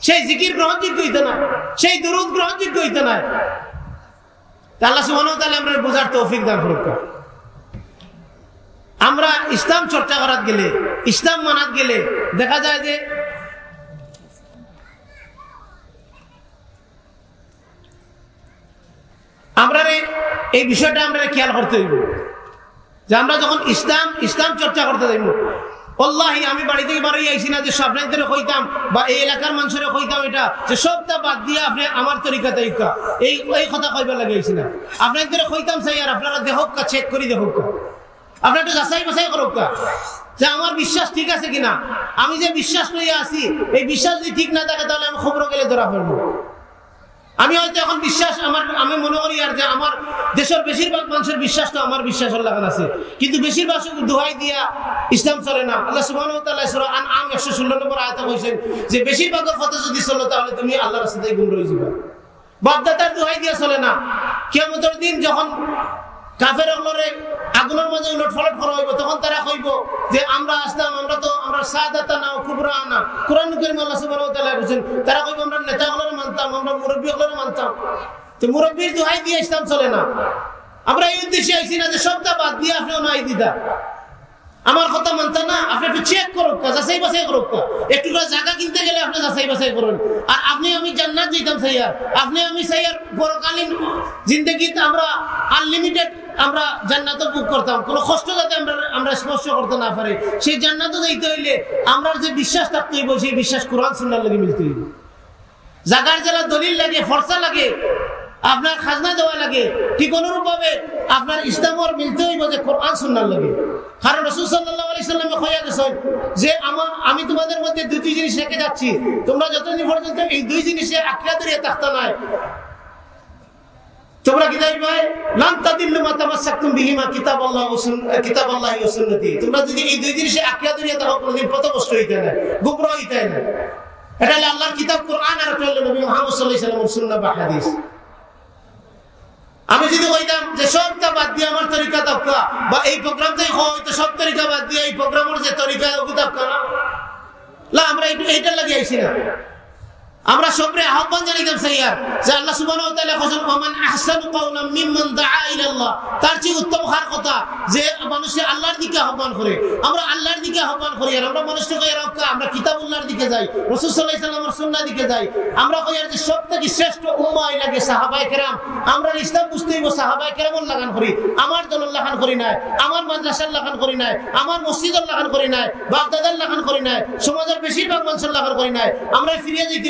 Speaker 1: সেই জিকির গ্রহণযোগ্য হইত না। সেই দুরুদ গ্রহণযোগ্য হইতো না। আল্লাহ সুবাহ আমরা বোঝার তৌফিক দান আমরা ইসলাম চর্চা করার গেলে, ইসলাম মানাত গেলে দেখা যায় যে আমরা এই বিষয়টা আমরা খেয়াল করতে হইব। যে আমরা যখন ইসলাম ইসলাম চর্চা করতে যাইব অল্লাহি আমি বাড়ি থেকে বাড়ি আইছি না যে আপনাদের কইতাম বা এই এলাকার মানুষের কইতাম এটা, যে সবটা বাদ দিয়ে আপনি আমার তরিকা তরিকা, এই এই কথা কইবার লাগে আইছি না। আপনাদের কইতাম চাই আর আপনারা দেহক চেক করি দেহক আপনার একটু যাচাই বাছাই করুক যে আমার বিশ্বাস ঠিক আছে কিনা? আমি যে বিশ্বাস লইয়া আছি, এই বিশ্বাস যদি ঠিক না থাকে তাহলে আমি খবর গেলে ধরা ফেলব আমি হয়তো এখন বিশ্বাস, আমার, আমি মনে করি আর যে আমার দেশের বেশিরভাগ মানুষের বিশ্বাস তো আমার বিশ্বাসের লাগান আছে। কিন্তু বেশিরভাগ দোহাই দিয়া ইসলাম চলে না। আল্লাহ সুবাহ আন আম একশো ষোলো নম্বর আয়তা কইছেন যে বেশিরভাগের কথা যদি চলো তাহলে তুমি আল্লাহর সাথে গুম রয়ে যাবে। বাপদাতার দোহাই দিয়া চলে না। কেমন দিন যখন কাফের মাঝে উলট তখন তারা কইব যে আমরা আমরা তো, আমরা তারা কইব, আমরা নেতা মানতাম, আমরা মানতাম। মুরব্বীর দোহাই দিয়ে ইসলাম চলে না। আমরা এই উদ্দেশ্যে আইছি না যে সবটা বাদ দিয়ে আপনি দিদা। আমার কথা মানতে না, আপনি একটু চেক করুক যাচাই বাছাই করুক একটু করে জায়গা কিনতে গেলে আপনি যাচাই বাছাই করুন। আর আপনি আমি জান্নাত যেতাম, সাইয়ার। আপনি আমি, সাইয়ার, পরকালীন জিন্দগিতে আমরা আনলিমিটেড আমরা জান্নাত বুক করতাম। কোনো কষ্ট যাতে আমরা আমরা স্পর্শ করতে না পারি। সেই জান্নাত যাইতে হইলে আমরা যে বিশ্বাস থাকতে হইব, সেই বিশ্বাস কোরআন, সুন্নার লাগে মিলতে হইব। জাগার জেলা দলিল লাগে, ফর্সা লাগে আপনার খাজনা দেওয়া লাগে, ঠিক অনুরূপ ভাবে আপনার ইসলামর মিলতে হইব যে কোরআন, সুন্নার লাগে। কারণ রসুল সাল্লাহ আলি গেছেন যে আমার আমি তোমাদের মধ্যে দুটি জিনিস রেখে যাচ্ছি। তোমরা যতদিন পর্যন্ত এই দুই জিনিসে আঁকড়া ধরিয়ে থাকতে নাই। তোমরা কি দেখবে লান তাদিল্লু মা বিহিমা কিতাবাল্লাহ ওয়া কিতাবাল্লাহি ওয়া সুন্নতি। তোমরা যদি এই দুই জিনিসে হইতে না কিতাব, কোরআন, আর বা আমি যদি কইতাম যে সবটা বাদ দিয়ে আমার তরিকা তাপকা বা এই প্রোগ্রাম প্রোগ্রামটাই হয়তো সব তরিকা বাদ দিয়ে এই প্রোগ্রামের যে তরিকা, ওগুলো তাপকা না। আমরা এইটা লাগে আইসি না। আমরা সবরে আহ্বান জানাইতাম সাইয়ার যে আল্লাহ সুবহানাহু ওয়া তাআলা কসম, ওমান আহসানু কাওলাম মিম্মান দাআ ইলা আল্লাহ তার চেয়ে উত্তম হার কথা যে মানুষের আল্লাহর দিকে আহ্বান করে। আমরা আল্লাহর দিকে আহ্বান করি আর আমরা মানুষকে কই রাখা আমরা কিতাবুল্লাহর দিকে যাই, রাসূল সাল্লাল্লাহু আলাইহি সাল্লামের দিকে যাই। আমরা কই আর যে সবথেকে শ্রেষ্ঠ উম্মাহ লাগে সাহাবায়ে কেরাম, আমরা ইসলাম বুঝতে হইব, সাহাবায়ে কেরামুল লাগান করি, আমার দলের লাগান করি নাই, আমার মাদ্রাসার লাগান করি নাই, আমার মসজিদের লাগান করি নাই, বাগদাদের লাগান করি নাই, সমাজের বেশিরভাগ মানুষের লাগান করি নাই, আমরা ফিরিয়ে দিতে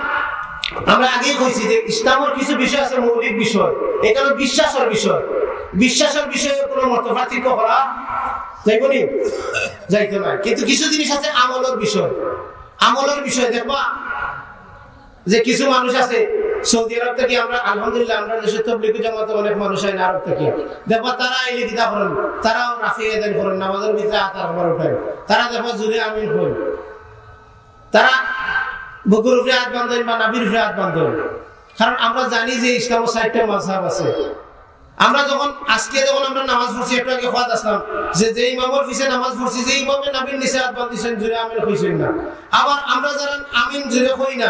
Speaker 1: আমরা আগেই কইছি যে ইসলামের কিছু বিষয় আছে মৌলিক বিষয়। এখানে বিশ্বাসের বিষয়। বিশ্বাসের বিষয়ে কোনো মতপার্থক্য করা যাইবনি যাইতে নাই কিন্তু কিছু জিনিস আছে আমলের বিষয়। আমলের বিষয় দেখবা যে কিছু মানুষ আছে, সৌদি আরব থেকে আমরা, আলহামদুলিল্লাহ, আমরা দেশের তবলিগ জামাতে অনেক মানুষ হয় আরব থেকে। দেখবা তারা এলে কিতা করেন তারাও রাফি এদেন করেন নামাজের ভিতরে আতার আমার উঠায় তারা দেখবা জুড়ে আমিন হন তারা বুকুর উপরে হাত বান্ধন বা নাবির উপরে হাত বান্ধন কারণ আমরা জানি যে ইসলাম সাইডটা মাঝহাব আছে। আমরা যখন, আজকে যখন আমরা নামাজ পড়ছি, একটু আগে খাওয়া আসলাম, যে যে ইমামের পিছিয়ে নামাজ পড়ছি, যে ইমামে নাবির নিচে হাত বান্ধিছেন জুড়ে আমিন হইছেন না। আবার আমরা যারা আমিন জুড়ে হই না,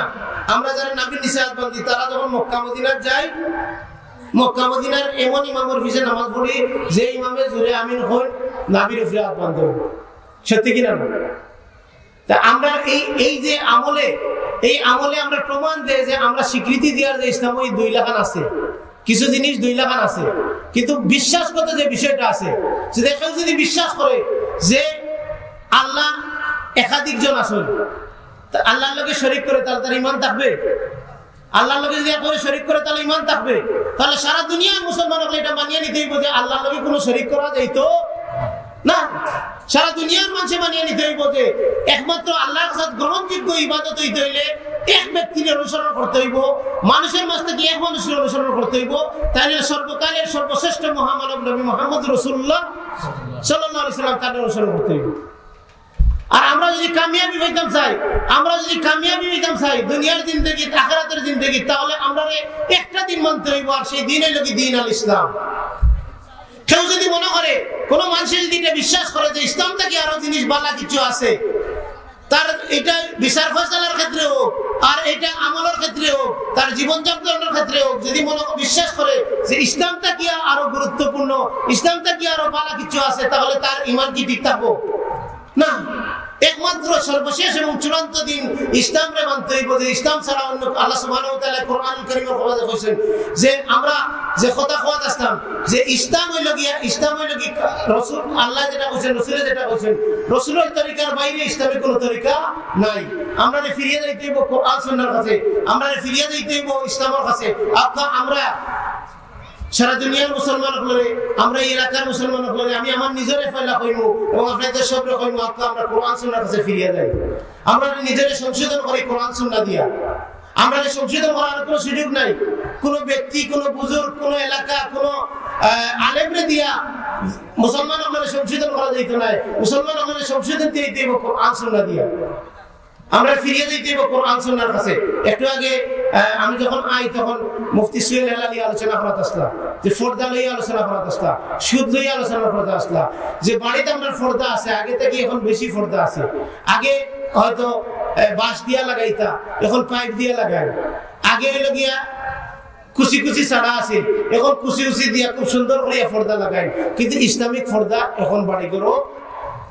Speaker 1: আমরা যারা নাবির নিচে হাত বান্ধি তারা যখন মক্কা মদিনার যাই মক্কা মদিনার এমন ইমামের পিছিয়ে নামাজ পড়ি, যে ইমামে জুড়ে আমিন হন, নাবির উপরে হাত বান্ধব। সত্যি কিনা না? আমরা এই এই যে আমলে, এই আমলে আমরা প্রমাণ দেয় যে আমরা স্বীকৃতি দেওয়ার যে ইসলাম, ওই দুই লাখান আছে। কিছু জিনিস দুই লাখান আছে। কিন্তু বিশ্বাসগত যে বিষয়টা আছে যে দেখেন যদি বিশ্বাস করে যে আল্লাহ একাধিক জন আসুন আল্লাহর লোকে শরিক করে তাহলে তার ইমান থাকবে। আল্লাহর লোকে যদি একবারে শরিক করে তাহলে ইমান থাকবে। তাহলে সারা দুনিয়ার মুসলমান এটা মানিয়ে নিতেই বোঝে আল্লাহর লোকে কোনো শরিক করা যাইতো না। সারা দুনিয়ার মানুষে মানিয়ে নিতে হইব যে একমাত্র আল্লাহর সাথে গ্রহণযোগ্য ইবাদত হইতে হইলে এক ব্যক্তির অনুসরণ করতে হইব, মানুষের মাঝ থেকে এক মানুষের অনুসরণ করতে হইব। তাহলে সর্বকালের সর্বশ্রেষ্ঠ মহামানব নবী মোহাম্মদ রসুল্লাহ সাল্লাহ সাল্লাম তার অনুসরণ করতে হইব। আর আমরা যদি কামিয়াবি হইতাম চাই, আমরা যদি কামিয়াবি হইতাম চাই, দুনিয়ার জিন্দগি, আখরাতের জিন্দগি, তাহলে আমরা একটা দিন মানতে হইব আর সেই দিন হইল কি দিন আল ইসলাম কেউ যদি মনে করে, কোনো মানুষ যদি এটা বিশ্বাস করে যে ইসলাম থেকে আরও জিনিস বালা কিছু আছে, তার এটা বিচার ফসলার ক্ষেত্রে হোক, আর এটা আমলের ক্ষেত্রে হোক, তার জীবনযাপনের ক্ষেত্রে হোক, যদি মনে বিশ্বাস করে যে ইসলামটা কি আরও গুরুত্বপূর্ণ ইসলামটা কি আরও বালা কিছু আছে, তাহলে তার ইমান কি ঠিক থাকব না। একমাত্র সর্বশেষ এবং চূড়ান্ত দিন ইসলামরে মানতে হইব, যে ইসলাম ছাড়া অন্য আল্লাহ সুবহানাহু ওয়া তাআলা কোরআন কারীমের কথা কইছেন যে আমরা যে কথা কোয়াত আসলাম, যে ইসলাম হইল গিয়া, ইসলাম হইল কি রাসূল, আল্লাহ যেটা কইছেন রাসূলের যেটা কইছেন, রাসূলের তরিকার বাইরে ইসলামের কোনো তরিকা নাই। আমরা ফিরিয়ে যাইতে হইব কোরআন, সুন্নাহর কাছে, আমরা ফিরিয়ে যাইতে হইব ইসলামের কাছে। আপনার আমরা সারা দুনিয়ার মুসলমান হলে, আমরা এলাকার মুসলমান হলে, আমি আমার নিজের ফেলা কইব এবং আপনাদের সব রকম আপনার আমরা কোরআন, সুন্নার কাছে ফিরিয়ে যাই আমরা নিজের সংশোধন করি কোরআন, সুন্না দিয়া। আমরা সংশোধন করার কোনো সুযোগ নাই। কোন ব্যক্তি, কোন বুজুর্গ, কোন এলাকা, কোন আলেমরে দিয়া মুসলমান আমরা সংশোধন করা যাইতো নাই। মুসলমান আমরা সংশোধন দিয়ে দিব কোরআন, সুন্না দিয়া। আমরা ফিরিয়ে দিতে কোরআন, সুন্নার কাছে। একটু আগে আমি যখন আই, তখন মুফতি সুয়েল হেলালি আলোচনা করাত আসলাম, যে ফর্দা লই আলোচনা করাত আসলাম, সুদ লই আলোচনা করাত আসলাম, যে বাড়িতে আমরা ফর্দা আছে, আগে থেকে এখন বেশি ফর্দা আছে। আগে হয়তো বাঁশ দিয়া লাগাইতা, এখন পাইপ দিয়া লাগাই আগে হইল গিয়া কুচি কুচি ছাড়া আছে, এখন কুচি কুচি দিয়া খুব সুন্দর করে ফর্দা লাগাই কিন্তু ইসলামিক ফর্দা এখন বাড়ি করো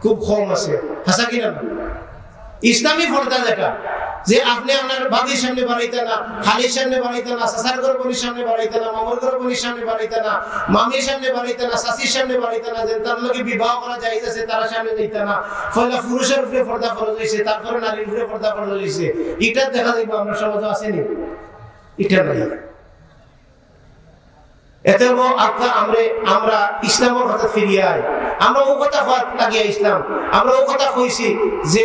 Speaker 1: খুব কম আছে। হাসা কিনা ইসলামী ফর্দা যেটা যে আপনি আপনার বাবির সামনে বাড়াইতে না, খালির সামনে বাড়াইতে না সাসার গরবনির সামনে বাড়াইতে না, মামুর গরবনির সামনে বাড়াইতে না, মামির সামনে বাড়াইতে না শাশির সামনে বাড়াইতে না, যে তার লোকে বিবাহ করা যায় আছে তার সামনে যাইতে না। ফলে পুরুষের উপরে পর্দা ফরজ হয়েছে তারপরে নারীর উপরে পর্দা ফরজ হয়েছে এটা দেখা যাইব আমরা সমাজে আসেনি এটা নাই। এতে আপনার আমরা আমরা ইসলামের কথা ফিরিয়ে আয়। আমরা ও কথা লাগিয়ে ইসলাম। আমরা ও কথা কইছি যে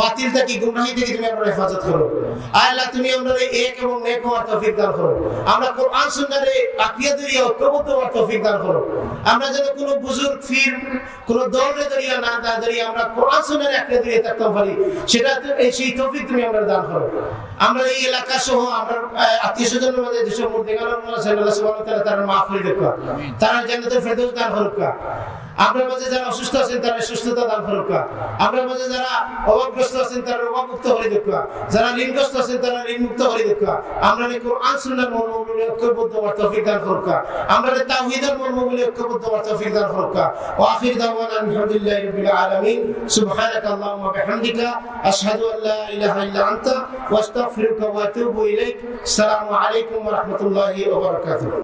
Speaker 1: বাতিল থেকে, গুনাহি থেকে, তুমি আমরা হেফাজত করো। আল্লাহ, তুমি আমরা এক এবং নেক হওয়ার তৌফিক দান করো। আমরা কোরআন সুন্নাহরে আকিয়া দরিয়া, ঐক্যবদ্ধ হওয়ার তৌফিক দান করো। আমরা যেন কোনো বুজুর্গ, ফির, কোনো দৌড়ে দরিয়া না দা দরিয়া আমরা কোরআন সুন্নাহরে আকিয়া দরিয়া থাকতে পারি, সেটা সেই তৌফিক তুমি আমরা দান করো। আমরা এই এলাকা সহ আমরা আত্মীয় স্বজনের মধ্যে যেসব মুর্দিগানোর মধ্যে আল্লাহ সুবহানাহু ওয়া তাআলা তারা মাফ করে দেখা তারা জান্নাতের ফেরদৌস দান করুক। আপনার মাঝে যারা অসুস্থ আছেন তারা সুস্থতা দান করুক আপনার মাঝে যারা অভাবগ্রস্ত আছেন তারা অভাবমুক্ত হয়ে দেখা যারা ঋণগ্রস্ত আছেন তারা ঋণমুক্ত হয়ে দেখা আমরা কোরআন, সুন্নাহর মর্মগুলি ঐক্যবদ্ধ হওয়ার তৌফিক দান করুক আমরা তাওহীদের মর্মগুলি ঐক্যবদ্ধ হওয়ার তৌফিক দান করুক ওয়া আখির দাওয়ানা আলহামদুলিল্লাহি রাব্বিল আলামিন। সুবহানাকা আল্লাহুম্মা বিহামদিকা। আশহাদু আল লা ইলাহা ইল্লা আনতা। ওয়া আস্তাগফিরুকা ওয়া আতুবু ইলাইক। আসসালামু আলাইকুম ওয়া রাহমাতুল্লাহি ওয়া বারাকাতুহু।